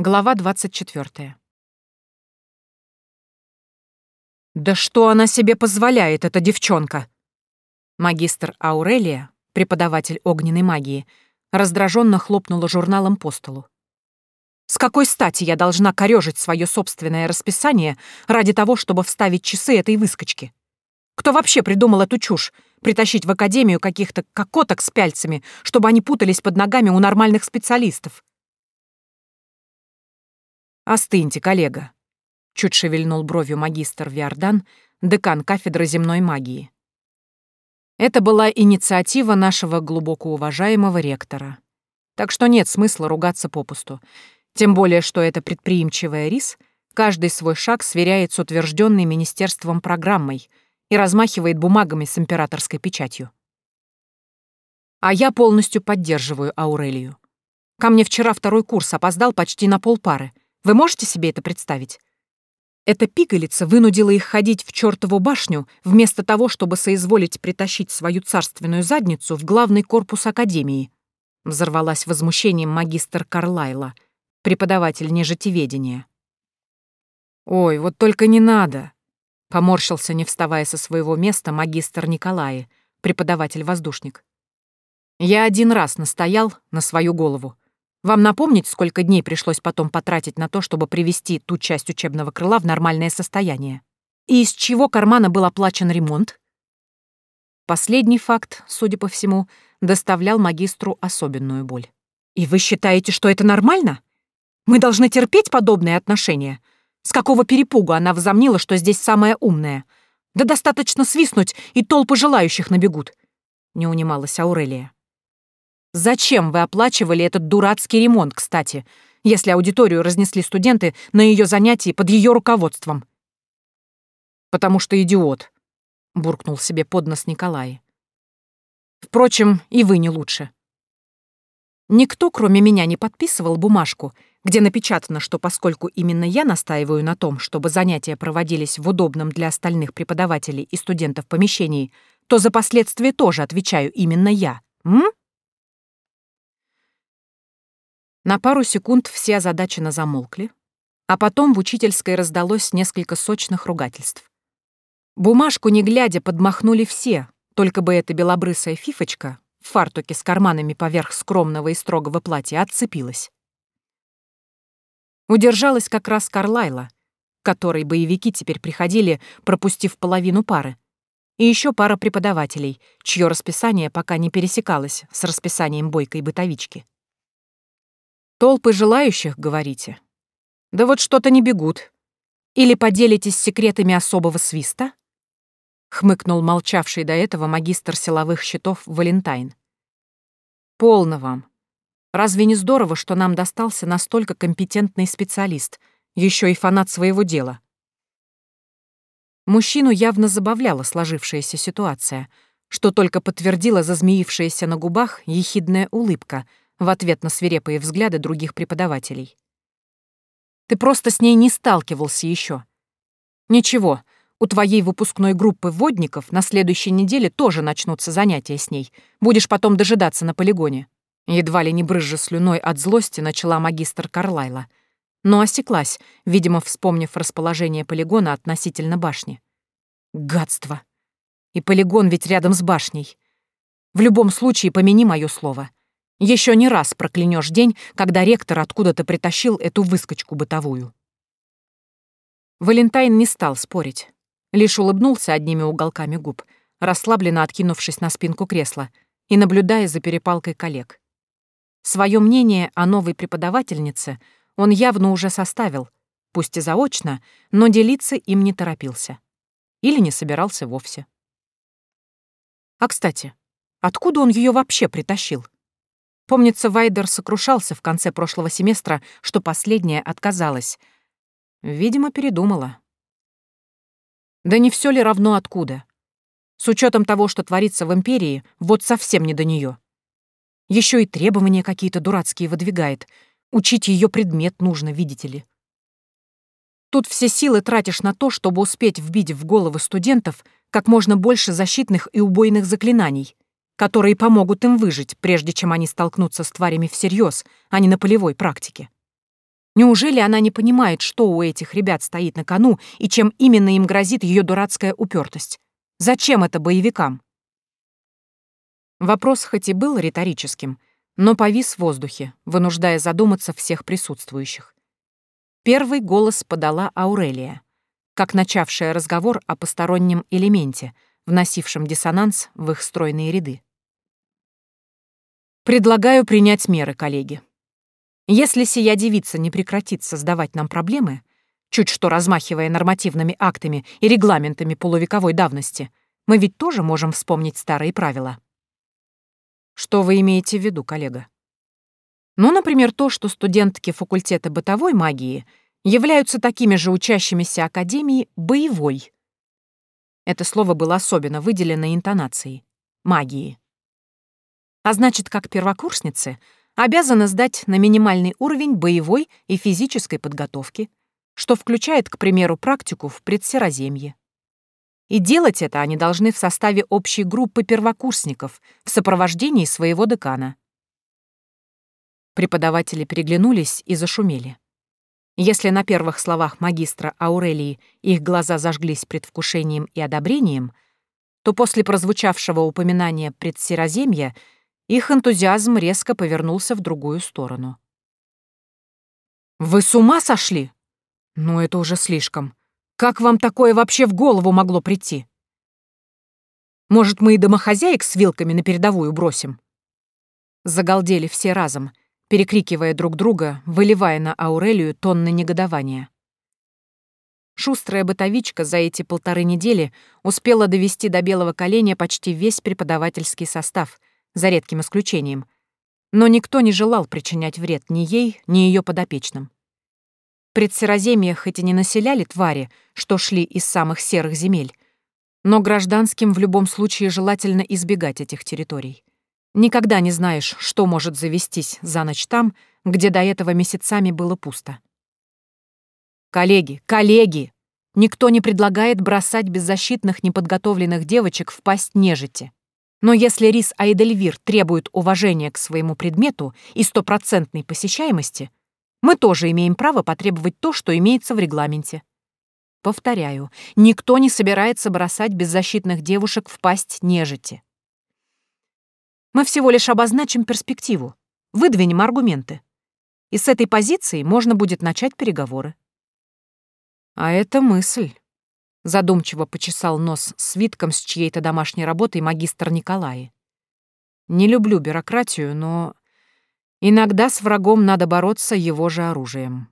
Глава 24. «Да что она себе позволяет, эта девчонка?» Магистр Аурелия, преподаватель огненной магии, раздраженно хлопнула журналом по столу. «С какой стати я должна корёжить свое собственное расписание ради того, чтобы вставить часы этой выскочки? Кто вообще придумал эту чушь? Притащить в академию каких-то кокоток с пяльцами, чтобы они путались под ногами у нормальных специалистов?» «Остыньте, коллега», — чуть шевельнул бровью магистр Виардан, декан кафедры земной магии. Это была инициатива нашего глубоко уважаемого ректора. Так что нет смысла ругаться попусту. Тем более, что эта предприимчивая рис каждый свой шаг сверяет с утвержденной министерством программой и размахивает бумагами с императорской печатью. А я полностью поддерживаю Аурелию. Ко мне вчера второй курс опоздал почти на полпары — вы можете себе это представить? Эта пигалица вынудила их ходить в чертову башню, вместо того, чтобы соизволить притащить свою царственную задницу в главный корпус Академии. Взорвалась возмущением магистр Карлайла, преподаватель нежитеведения. «Ой, вот только не надо!» — поморщился, не вставая со своего места, магистр Николай, преподаватель-воздушник. «Я один раз настоял на свою голову. Вам напомнить, сколько дней пришлось потом потратить на то, чтобы привести ту часть учебного крыла в нормальное состояние? И из чего кармана был оплачен ремонт? Последний факт, судя по всему, доставлял магистру особенную боль. «И вы считаете, что это нормально? Мы должны терпеть подобные отношения? С какого перепугу она возомнила, что здесь самая умная? Да достаточно свистнуть, и толпы желающих набегут!» Не унималась Аурелия. Зачем вы оплачивали этот дурацкий ремонт, кстати, если аудиторию разнесли студенты на ее занятии под ее руководством? Потому что идиот, буркнул себе под нос Николай. Впрочем, и вы не лучше. Никто, кроме меня, не подписывал бумажку, где напечатано, что поскольку именно я настаиваю на том, чтобы занятия проводились в удобном для остальных преподавателей и студентов помещении, то за последствия тоже отвечаю именно я. М? На пару секунд все озадаченно замолкли, а потом в учительской раздалось несколько сочных ругательств. Бумажку, не глядя, подмахнули все, только бы эта белобрысая фифочка в фартуке с карманами поверх скромного и строгого платья отцепилась. Удержалась как раз Карлайла, которой боевики теперь приходили, пропустив половину пары, и еще пара преподавателей, чье расписание пока не пересекалось с расписанием бойкой бытовички. Толпы желающих, говорите? Да вот что-то не бегут. Или поделитесь секретами особого свиста? Хмыкнул молчавший до этого магистр силовых щитов Валентайн. Полно вам. Разве не здорово, что нам достался настолько компетентный специалист, еще и фанат своего дела? Мужчину явно забавляла сложившаяся ситуация, что только подтвердила зазмеившаяся на губах ехидная улыбка — в ответ на свирепые взгляды других преподавателей. «Ты просто с ней не сталкивался еще. Ничего, у твоей выпускной группы водников на следующей неделе тоже начнутся занятия с ней. Будешь потом дожидаться на полигоне». Едва ли не брызжа слюной от злости начала магистр Карлайла. Но осеклась, видимо, вспомнив расположение полигона относительно башни. Гадство! И полигон ведь рядом с башней. В любом случае, помяни мое слово. Еще не раз проклянешь день, когда ректор откуда-то притащил эту выскочку бытовую. Валентайн не стал спорить. Лишь улыбнулся одними уголками губ, расслабленно откинувшись на спинку кресла и наблюдая за перепалкой коллег. Свое мнение о новой преподавательнице он явно уже составил, пусть и заочно, но делиться им не торопился. Или не собирался вовсе. А, кстати, откуда он ее вообще притащил? Помнится, Вайдер сокрушался в конце прошлого семестра, что последняя отказалась. Видимо, передумала. Да не все ли равно откуда? С учетом того, что творится в Империи, вот совсем не до нее. Еще и требования какие-то дурацкие выдвигает. Учить ее предмет нужно, видите ли. Тут все силы тратишь на то, чтобы успеть вбить в головы студентов как можно больше защитных и убойных заклинаний — которые помогут им выжить, прежде чем они столкнутся с тварями всерьез, а не на полевой практике. Неужели она не понимает, что у этих ребят стоит на кону и чем именно им грозит ее дурацкая упертость? Зачем это боевикам? Вопрос хоть и был риторическим, но повис в воздухе, вынуждая задуматься всех присутствующих. Первый голос подала Аурелия, как начавшая разговор о постороннем элементе, вносившем диссонанс в их стройные ряды. «Предлагаю принять меры, коллеги. Если сия девица не прекратит создавать нам проблемы, чуть что размахивая нормативными актами и регламентами полувековой давности, мы ведь тоже можем вспомнить старые правила». Что вы имеете в виду, коллега? Ну, например, то, что студентки факультета бытовой магии являются такими же учащимися Академии боевой. Это слово было особенно выделено интонацией. Магии. А значит, как первокурсницы обязаны сдать на минимальный уровень боевой и физической подготовки, что включает, к примеру, практику в предсероземье. И делать это они должны в составе общей группы первокурсников в сопровождении своего декана. Преподаватели переглянулись и зашумели. Если на первых словах магистра Аурелии их глаза зажглись предвкушением и одобрением, то после прозвучавшего упоминания предсероземья их энтузиазм резко повернулся в другую сторону. «Вы с ума сошли? Ну, это уже слишком. Как вам такое вообще в голову могло прийти? Может, мы и домохозяек с вилками на передовую бросим?» Загалдели все разом, перекрикивая друг друга, выливая на Аурелию тонны негодования. Шустрая бытовичка за эти полторы недели успела довести до белого коленя почти весь преподавательский состав, за редким исключением. Но никто не желал причинять вред ни ей, ни ее подопечным. Предсероземье хоть и не населяли твари, что шли из самых серых земель, но гражданским в любом случае желательно избегать этих территорий. Никогда не знаешь, что может завестись за ночь там, где до этого месяцами было пусто. Коллеги, коллеги! Никто не предлагает бросать беззащитных неподготовленных девочек в пасть нежити. Но если Рис Айдельвир требует уважения к своему предмету и стопроцентной посещаемости, мы тоже имеем право потребовать то, что имеется в регламенте. Повторяю, никто не собирается бросать беззащитных девушек в пасть нежити. Мы всего лишь обозначим перспективу, выдвинем аргументы. И с этой позиции можно будет начать переговоры. А это мысль. Задумчиво почесал нос свитком с чьей-то домашней работой магистр Николай. Не люблю бюрократию, но Иногда с врагом надо бороться его же оружием.